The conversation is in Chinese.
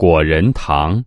果仁糖。